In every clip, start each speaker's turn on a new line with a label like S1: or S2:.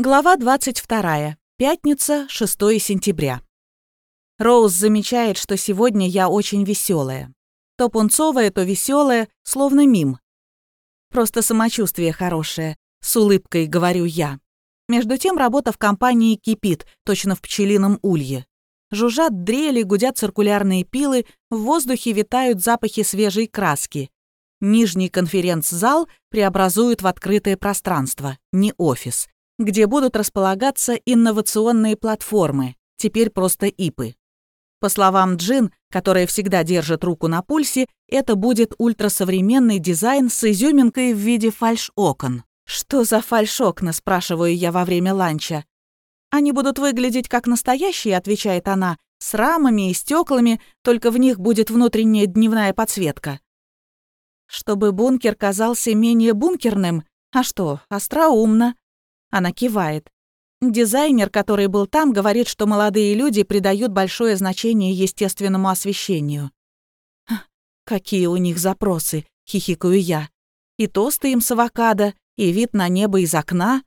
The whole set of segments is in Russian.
S1: Глава 22. Пятница, 6 сентября. Роуз замечает, что сегодня я очень веселая. То пунцовая, то веселая, словно мим. Просто самочувствие хорошее, с улыбкой говорю я. Между тем работа в компании кипит, точно в пчелином улье. Жужжат дрели, гудят циркулярные пилы, в воздухе витают запахи свежей краски. Нижний конференц-зал преобразуют в открытое пространство, не офис где будут располагаться инновационные платформы, теперь просто ИПы. По словам Джин, которая всегда держит руку на пульсе, это будет ультрасовременный дизайн с изюминкой в виде фальш-окон. «Что за фальш-окна?» – спрашиваю я во время ланча. «Они будут выглядеть как настоящие», – отвечает она, «с рамами и стеклами, только в них будет внутренняя дневная подсветка». Чтобы бункер казался менее бункерным? А что, остроумно. Она кивает. Дизайнер, который был там, говорит, что молодые люди придают большое значение естественному освещению. «Какие у них запросы!» — хихикаю я. «И тосты им с авокадо, и вид на небо из окна».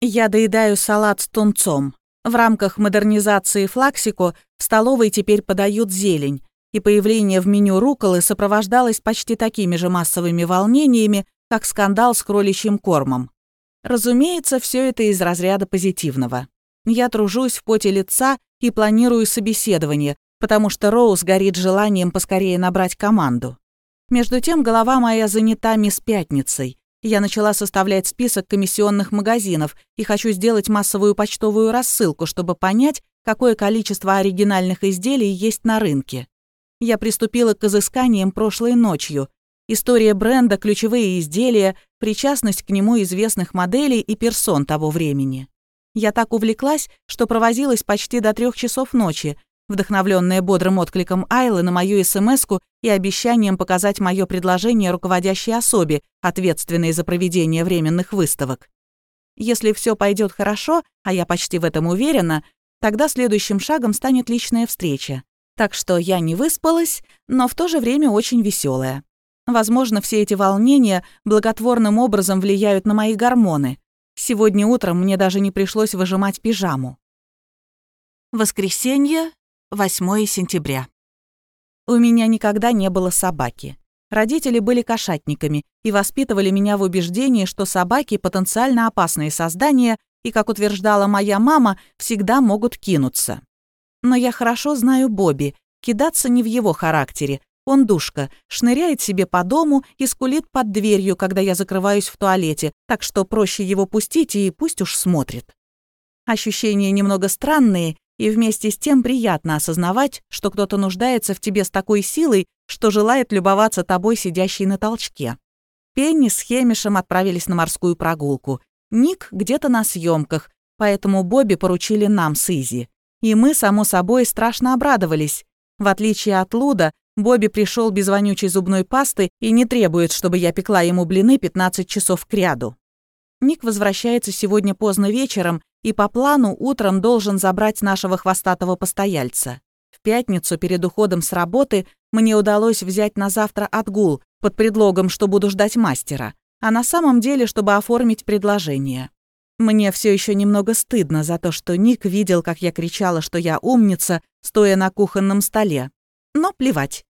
S1: Я доедаю салат с тунцом. В рамках модернизации флаксико в столовой теперь подают зелень, и появление в меню руколы сопровождалось почти такими же массовыми волнениями, как скандал с кроличьим кормом. Разумеется, все это из разряда позитивного. Я тружусь в поте лица и планирую собеседование, потому что Роуз горит желанием поскорее набрать команду. Между тем, голова моя занята мисс Пятницей. Я начала составлять список комиссионных магазинов и хочу сделать массовую почтовую рассылку, чтобы понять, какое количество оригинальных изделий есть на рынке. Я приступила к изысканиям прошлой ночью, История бренда, ключевые изделия, причастность к нему известных моделей и персон того времени. Я так увлеклась, что провозилась почти до трех часов ночи, вдохновленная бодрым откликом Айлы на мою смс и обещанием показать мое предложение руководящей особе, ответственной за проведение временных выставок. Если все пойдет хорошо, а я почти в этом уверена, тогда следующим шагом станет личная встреча. Так что я не выспалась, но в то же время очень веселая. Возможно, все эти волнения благотворным образом влияют на мои гормоны. Сегодня утром мне даже не пришлось выжимать пижаму. Воскресенье, 8 сентября. У меня никогда не было собаки. Родители были кошатниками и воспитывали меня в убеждении, что собаки – потенциально опасные создания и, как утверждала моя мама, всегда могут кинуться. Но я хорошо знаю Бобби, кидаться не в его характере, он душка, шныряет себе по дому и скулит под дверью, когда я закрываюсь в туалете, так что проще его пустить и пусть уж смотрит. Ощущения немного странные, и вместе с тем приятно осознавать, что кто-то нуждается в тебе с такой силой, что желает любоваться тобой, сидящей на толчке. Пенни с Хемишем отправились на морскую прогулку. Ник где-то на съемках, поэтому Бобби поручили нам с Изи. И мы, само собой, страшно обрадовались. В отличие от Луда, Бобби пришел без вонючей зубной пасты и не требует, чтобы я пекла ему блины 15 часов кряду. Ник возвращается сегодня поздно вечером и по плану утром должен забрать нашего хвостатого постояльца. В пятницу перед уходом с работы мне удалось взять на завтра отгул под предлогом, что буду ждать мастера, а на самом деле, чтобы оформить предложение. Мне все еще немного стыдно за то, что Ник видел, как я кричала, что я умница, стоя на кухонном столе, но плевать.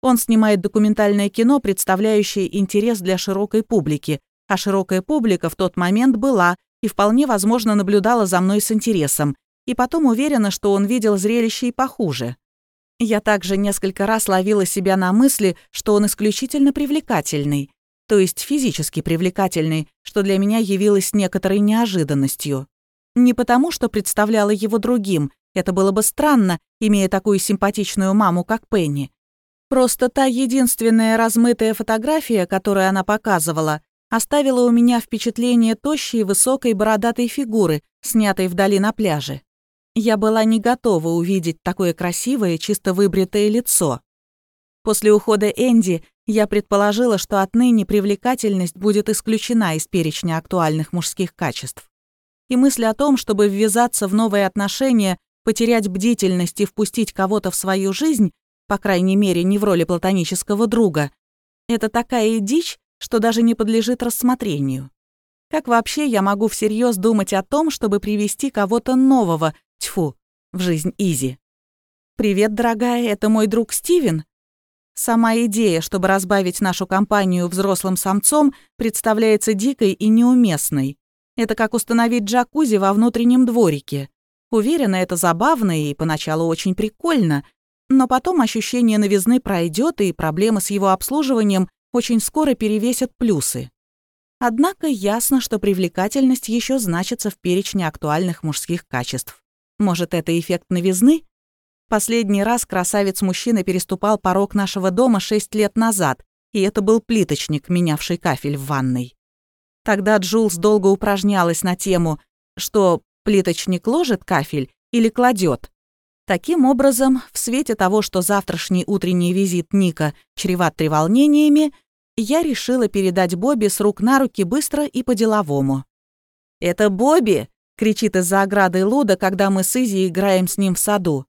S1: Он снимает документальное кино, представляющее интерес для широкой публики, а широкая публика в тот момент была и вполне возможно наблюдала за мной с интересом, и потом уверена, что он видел зрелище и похуже. Я также несколько раз ловила себя на мысли, что он исключительно привлекательный, то есть физически привлекательный, что для меня явилось некоторой неожиданностью. Не потому, что представляла его другим, это было бы странно, имея такую симпатичную маму, как Пенни. Просто та единственная размытая фотография, которую она показывала, оставила у меня впечатление тощей, высокой, бородатой фигуры, снятой вдали на пляже. Я была не готова увидеть такое красивое, чисто выбритое лицо. После ухода Энди я предположила, что отныне привлекательность будет исключена из перечня актуальных мужских качеств. И мысль о том, чтобы ввязаться в новые отношения, потерять бдительность и впустить кого-то в свою жизнь, по крайней мере, не в роли платонического друга, это такая дичь, что даже не подлежит рассмотрению. Как вообще я могу всерьез думать о том, чтобы привести кого-то нового, тьфу, в жизнь Изи? «Привет, дорогая, это мой друг Стивен». Сама идея, чтобы разбавить нашу компанию взрослым самцом, представляется дикой и неуместной. Это как установить джакузи во внутреннем дворике. Уверена, это забавно и поначалу очень прикольно, но потом ощущение новизны пройдет, и проблемы с его обслуживанием очень скоро перевесят плюсы. Однако ясно, что привлекательность еще значится в перечне актуальных мужских качеств. Может, это эффект новизны? Последний раз красавец-мужчина переступал порог нашего дома шесть лет назад, и это был плиточник, менявший кафель в ванной. Тогда Джулс долго упражнялась на тему, что плиточник ложит кафель или кладет. Таким образом, в свете того, что завтрашний утренний визит Ника чреват треволнениями, я решила передать Бобби с рук на руки быстро и по-деловому. «Это Бобби!» — кричит из-за ограды Луда, когда мы с Изи играем с ним в саду.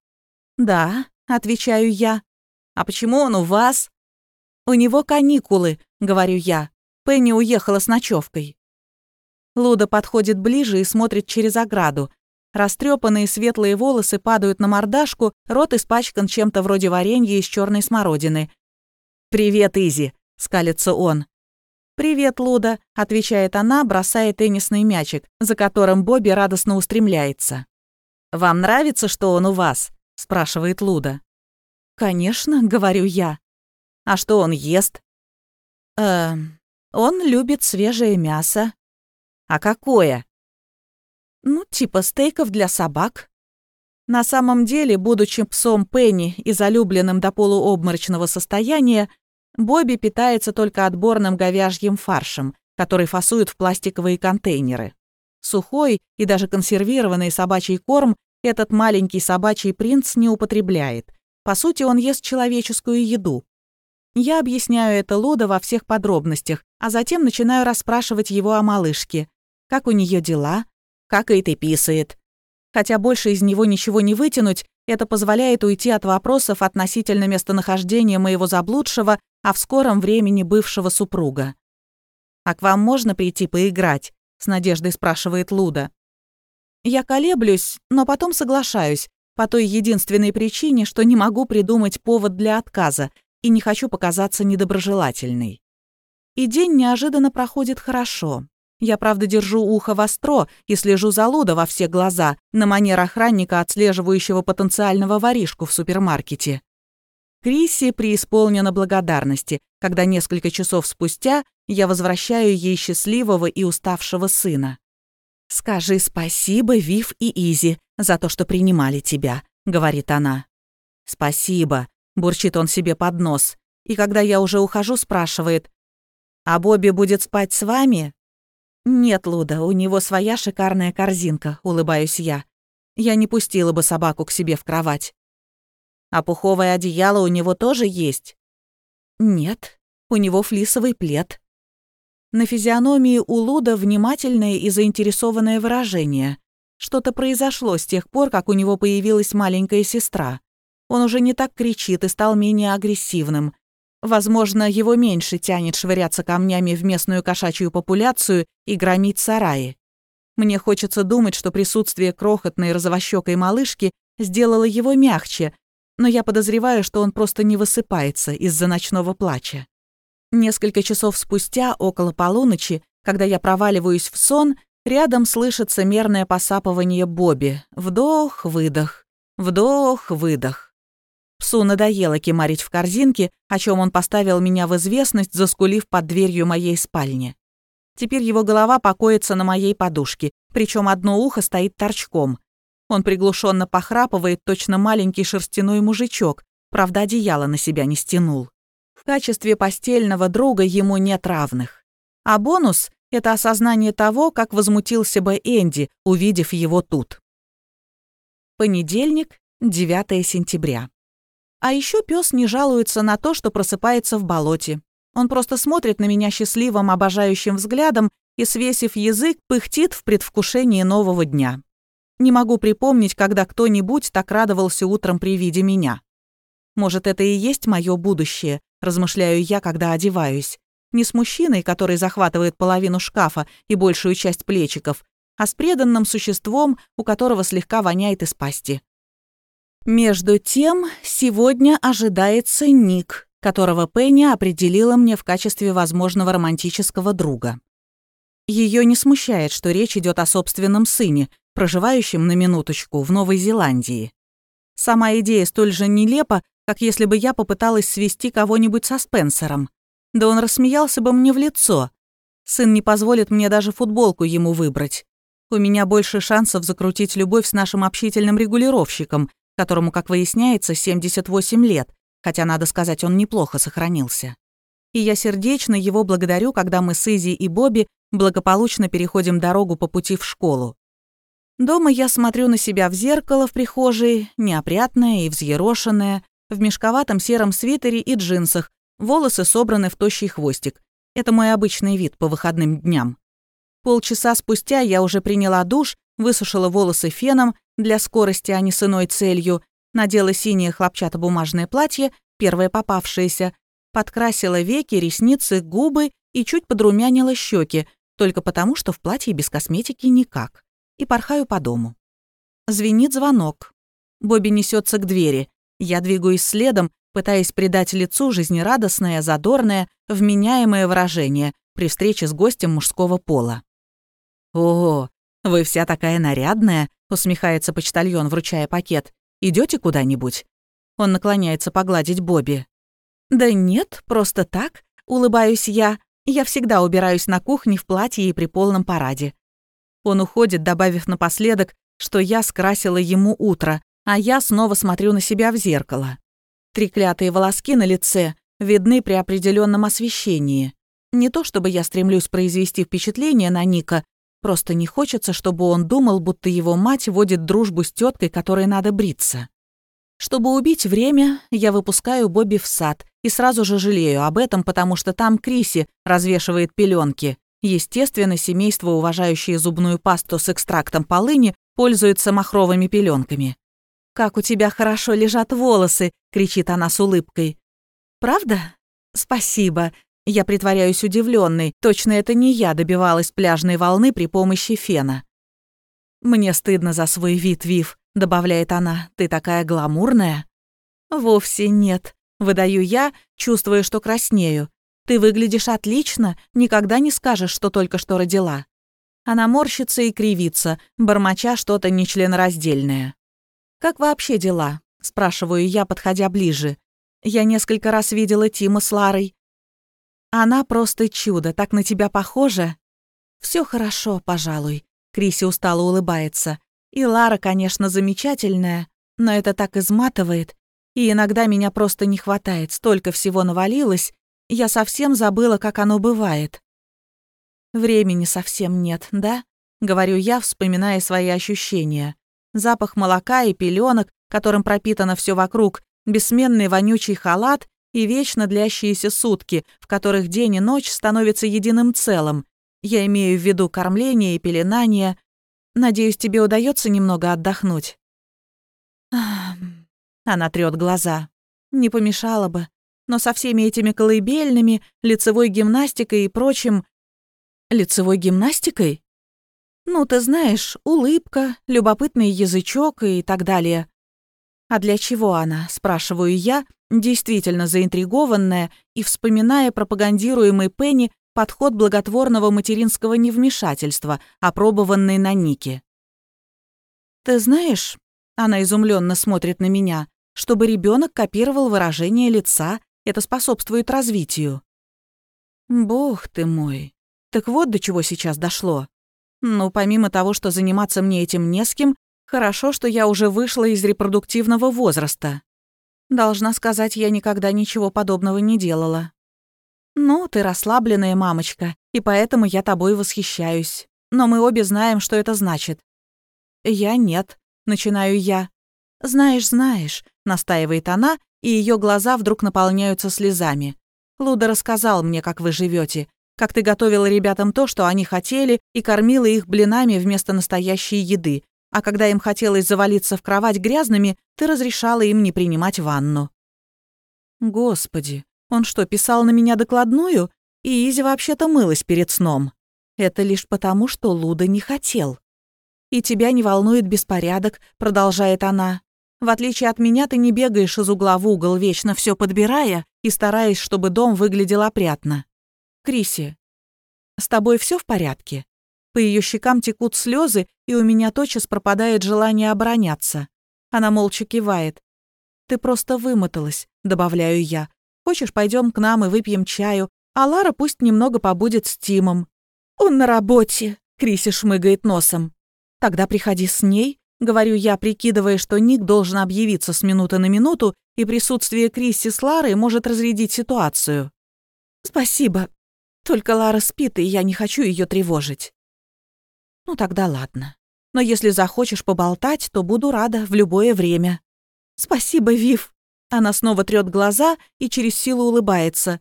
S1: «Да», — отвечаю я. «А почему он у вас?» «У него каникулы», — говорю я. Пенни уехала с ночевкой. Луда подходит ближе и смотрит через ограду. Растрепанные светлые волосы падают на мордашку, рот испачкан чем-то вроде варенья из черной смородины. «Привет, Изи», — скалится он. «Привет, Луда», — отвечает она, бросая теннисный мячик, за которым Бобби радостно устремляется. «Вам нравится, что он у вас?» спрашивает Луда. Конечно, говорю я. А что он ест? Эм, он любит свежее мясо. А какое? Ну, типа стейков для собак. На самом деле, будучи псом Пенни и залюбленным до полуобморочного состояния, Бобби питается только отборным говяжьим фаршем, который фасуют в пластиковые контейнеры. Сухой и даже консервированный собачий корм этот маленький собачий принц не употребляет. По сути, он ест человеческую еду. Я объясняю это Луда во всех подробностях, а затем начинаю расспрашивать его о малышке. Как у нее дела? Как и писает. Хотя больше из него ничего не вытянуть, это позволяет уйти от вопросов относительно местонахождения моего заблудшего, а в скором времени бывшего супруга. «А к вам можно прийти поиграть?» — с надеждой спрашивает Луда. Я колеблюсь, но потом соглашаюсь, по той единственной причине, что не могу придумать повод для отказа и не хочу показаться недоброжелательной. И день неожиданно проходит хорошо. Я, правда, держу ухо востро и слежу за Лудо во все глаза, на манер охранника, отслеживающего потенциального воришку в супермаркете. Крисси преисполнена благодарности, когда несколько часов спустя я возвращаю ей счастливого и уставшего сына. «Скажи спасибо, Вив и Изи, за то, что принимали тебя», — говорит она. «Спасибо», — бурчит он себе под нос. И когда я уже ухожу, спрашивает, «А Бобби будет спать с вами?» «Нет, Луда, у него своя шикарная корзинка», — улыбаюсь я. Я не пустила бы собаку к себе в кровать. «А пуховое одеяло у него тоже есть?» «Нет, у него флисовый плед», на физиономии у Луда внимательное и заинтересованное выражение. Что-то произошло с тех пор, как у него появилась маленькая сестра. Он уже не так кричит и стал менее агрессивным. Возможно, его меньше тянет швыряться камнями в местную кошачью популяцию и громить сараи. Мне хочется думать, что присутствие крохотной розовощекой малышки сделало его мягче, но я подозреваю, что он просто не высыпается из-за ночного плача. Несколько часов спустя, около полуночи, когда я проваливаюсь в сон, рядом слышится мерное посапывание Бобби. Вдох-выдох, вдох-выдох. Псу надоело кемарить в корзинке, о чем он поставил меня в известность, заскулив под дверью моей спальни. Теперь его голова покоится на моей подушке, причем одно ухо стоит торчком. Он приглушенно похрапывает, точно маленький шерстяной мужичок, правда, одеяло на себя не стянул. В качестве постельного друга ему нет равных. А бонус — это осознание того, как возмутился бы Энди, увидев его тут. Понедельник, 9 сентября. А еще пес не жалуется на то, что просыпается в болоте. Он просто смотрит на меня счастливым, обожающим взглядом и, свесив язык, пыхтит в предвкушении нового дня. Не могу припомнить, когда кто-нибудь так радовался утром при виде меня. Может, это и есть мое будущее, размышляю я, когда одеваюсь. Не с мужчиной, который захватывает половину шкафа и большую часть плечиков, а с преданным существом, у которого слегка воняет из пасти. Между тем, сегодня ожидается Ник, которого Пенни определила мне в качестве возможного романтического друга. Ее не смущает, что речь идет о собственном сыне, проживающем на минуточку в Новой Зеландии. Сама идея столь же нелепа, как если бы я попыталась свести кого-нибудь со Спенсером. Да он рассмеялся бы мне в лицо. Сын не позволит мне даже футболку ему выбрать. У меня больше шансов закрутить любовь с нашим общительным регулировщиком, которому, как выясняется, 78 лет, хотя, надо сказать, он неплохо сохранился. И я сердечно его благодарю, когда мы с Изи и Бобби благополучно переходим дорогу по пути в школу. Дома я смотрю на себя в зеркало в прихожей, неопрятная и взъерошенная, в мешковатом сером свитере и джинсах, волосы собраны в тощий хвостик. Это мой обычный вид по выходным дням. Полчаса спустя я уже приняла душ, высушила волосы феном для скорости, а не с иной целью, надела синее хлопчатобумажное платье, первое попавшееся, подкрасила веки, ресницы, губы и чуть подрумянила щеки, только потому, что в платье без косметики никак и порхаю по дому. Звенит звонок. Бобби несется к двери. Я двигаюсь следом, пытаясь придать лицу жизнерадостное, задорное, вменяемое выражение при встрече с гостем мужского пола. «О, вы вся такая нарядная», — усмехается почтальон, вручая пакет. Идете куда-нибудь?» Он наклоняется погладить Бобби. «Да нет, просто так», — улыбаюсь я. «Я всегда убираюсь на кухне в платье и при полном параде. Он уходит, добавив напоследок, что я скрасила ему утро, а я снова смотрю на себя в зеркало. Треклятые волоски на лице видны при определенном освещении. Не то чтобы я стремлюсь произвести впечатление на Ника, просто не хочется, чтобы он думал, будто его мать водит дружбу с теткой, которой надо бриться. Чтобы убить время, я выпускаю Бобби в сад и сразу же жалею об этом, потому что там Криси развешивает пеленки, Естественно, семейство, уважающее зубную пасту с экстрактом полыни, пользуется махровыми пеленками. «Как у тебя хорошо лежат волосы!» — кричит она с улыбкой. «Правда? Спасибо!» Я притворяюсь удивленной. Точно это не я добивалась пляжной волны при помощи фена. «Мне стыдно за свой вид, Вив», — добавляет она. «Ты такая гламурная». «Вовсе нет», — выдаю я, чувствуя, что краснею. Ты выглядишь отлично, никогда не скажешь, что только что родила». Она морщится и кривится, бормоча что-то нечленораздельное. «Как вообще дела?» – спрашиваю я, подходя ближе. Я несколько раз видела Тима с Ларой. Она просто чудо, так на тебя похожа. Все хорошо, пожалуй. Криси устало улыбается. И Лара, конечно, замечательная, но это так изматывает. И иногда меня просто не хватает, столько всего навалилось, я совсем забыла, как оно бывает. Времени совсем нет, да? Говорю я, вспоминая свои ощущения. Запах молока и пеленок, которым пропитано все вокруг, бессменный вонючий халат и вечно длящиеся сутки, в которых день и ночь становятся единым целым. Я имею в виду кормление и пеленание. Надеюсь, тебе удается немного отдохнуть. Она трёт глаза. Не помешало бы но со всеми этими колыбельными, лицевой гимнастикой и прочим... Лицевой гимнастикой? Ну, ты знаешь, улыбка, любопытный язычок и так далее. А для чего она, спрашиваю я, действительно заинтригованная и вспоминая пропагандируемый Пенни подход благотворного материнского невмешательства, опробованный на Нике. «Ты знаешь...» — она изумленно смотрит на меня, чтобы ребенок копировал выражение лица это способствует развитию. Бог ты мой. Так вот до чего сейчас дошло. Ну, помимо того, что заниматься мне этим не с кем, хорошо, что я уже вышла из репродуктивного возраста. Должна сказать, я никогда ничего подобного не делала. Ну, ты расслабленная мамочка, и поэтому я тобой восхищаюсь. Но мы обе знаем, что это значит. Я нет, начинаю я. Знаешь, знаешь, настаивает она и ее глаза вдруг наполняются слезами. «Луда рассказал мне, как вы живете, как ты готовила ребятам то, что они хотели, и кормила их блинами вместо настоящей еды, а когда им хотелось завалиться в кровать грязными, ты разрешала им не принимать ванну». «Господи, он что, писал на меня докладную?» И Изи вообще-то мылась перед сном. Это лишь потому, что Луда не хотел. «И тебя не волнует беспорядок», — продолжает она. «В отличие от меня, ты не бегаешь из угла в угол, вечно все подбирая и стараясь, чтобы дом выглядел опрятно. Криси, с тобой все в порядке?» По ее щекам текут слезы, и у меня тотчас пропадает желание обороняться. Она молча кивает. «Ты просто вымоталась», — добавляю я. «Хочешь, пойдем к нам и выпьем чаю, а Лара пусть немного побудет с Тимом». «Он на работе», — Криси шмыгает носом. «Тогда приходи с ней», — говорю я, прикидывая, что Ник должен объявиться с минуты на минуту, и присутствие Криси с Ларой может разрядить ситуацию. «Спасибо. Только Лара спит, и я не хочу ее тревожить». «Ну тогда ладно. Но если захочешь поболтать, то буду рада в любое время». «Спасибо, Вив». Она снова трёт глаза и через силу улыбается.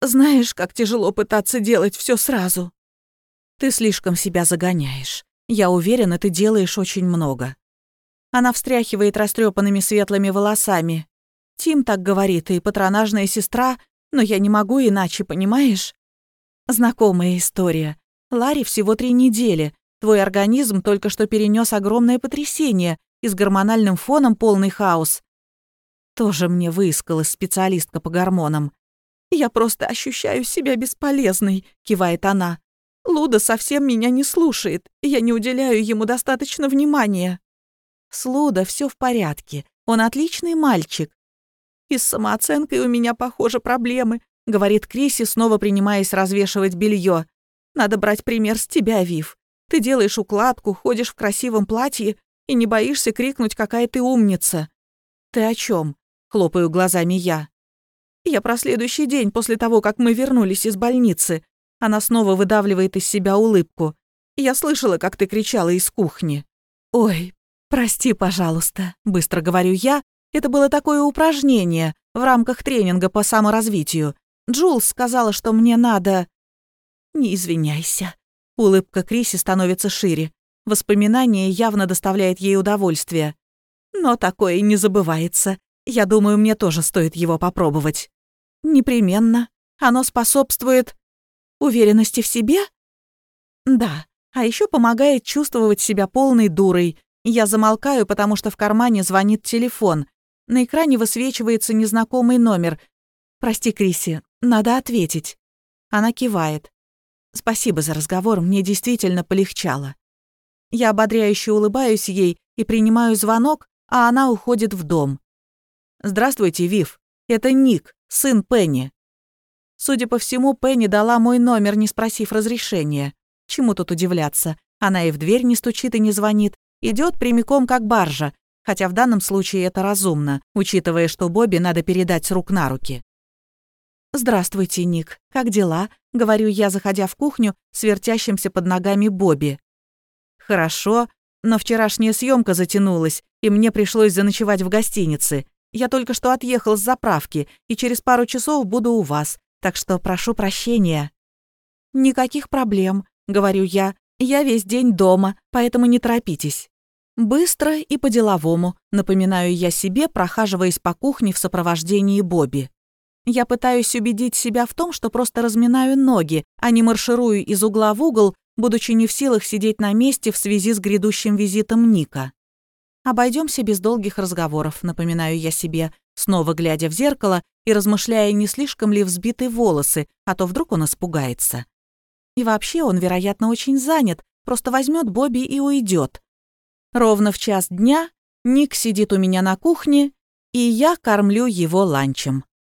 S1: «Знаешь, как тяжело пытаться делать все сразу». «Ты слишком себя загоняешь. Я уверена, ты делаешь очень много». Она встряхивает растрепанными светлыми волосами. Тим так говорит, и патронажная сестра, но я не могу иначе, понимаешь? Знакомая история. Ларри всего три недели, Твой организм только что перенес огромное потрясение и с гормональным фоном полный хаос. Тоже мне выискалась специалистка по гормонам. «Я просто ощущаю себя бесполезной», — кивает она. «Луда совсем меня не слушает, я не уделяю ему достаточно внимания». С Луда все в порядке, он отличный мальчик. «И с самооценкой у меня, похоже, проблемы», — говорит Криси, снова принимаясь развешивать белье. «Надо брать пример с тебя, Вив. Ты делаешь укладку, ходишь в красивом платье и не боишься крикнуть, какая ты умница. Ты о чем? хлопаю глазами я. Я про следующий день после того, как мы вернулись из больницы. Она снова выдавливает из себя улыбку. Я слышала, как ты кричала из кухни. Ой, прости, пожалуйста, быстро говорю я. Это было такое упражнение в рамках тренинга по саморазвитию. Джулс сказала, что мне надо... Не извиняйся, Улыбка Криси становится шире. Воспоминание явно доставляет ей удовольствие. Но такое не забывается. Я думаю, мне тоже стоит его попробовать. Непременно. Оно способствует уверенности в себе? Да. А еще помогает чувствовать себя полной дурой. Я замолкаю, потому что в кармане звонит телефон. На экране высвечивается незнакомый номер. «Прости, Криси, надо ответить». Она кивает. Спасибо за разговор, мне действительно полегчало. Я ободряюще улыбаюсь ей и принимаю звонок, а она уходит в дом. «Здравствуйте, Вив. Это Ник, сын Пенни». Судя по всему, Пенни дала мой номер, не спросив разрешения. Чему тут удивляться? Она и в дверь не стучит и не звонит. Идет прямиком как баржа, хотя в данном случае это разумно, учитывая, что Бобби надо передать с рук на руки. «Здравствуйте, Ник. Как дела?» — говорю я, заходя в кухню с вертящимся под ногами Бобби. «Хорошо, но вчерашняя съемка затянулась, и мне пришлось заночевать в гостинице. Я только что отъехал с заправки, и через пару часов буду у вас, так что прошу прощения». «Никаких проблем», — говорю я. «Я весь день дома, поэтому не торопитесь». Быстро и по-деловому, напоминаю я себе, прохаживаясь по кухне в сопровождении Бобби. Я пытаюсь убедить себя в том, что просто разминаю ноги, а не марширую из угла в угол, будучи не в силах сидеть на месте в связи с грядущим визитом Ника. Обойдемся без долгих разговоров, напоминаю я себе, снова глядя в зеркало и размышляя, не слишком ли взбиты волосы, а то вдруг он испугается. И вообще он, вероятно, очень занят, просто возьмет Бобби и уйдет. Ровно в час дня Ник сидит у меня на кухне, и я кормлю его ланчем.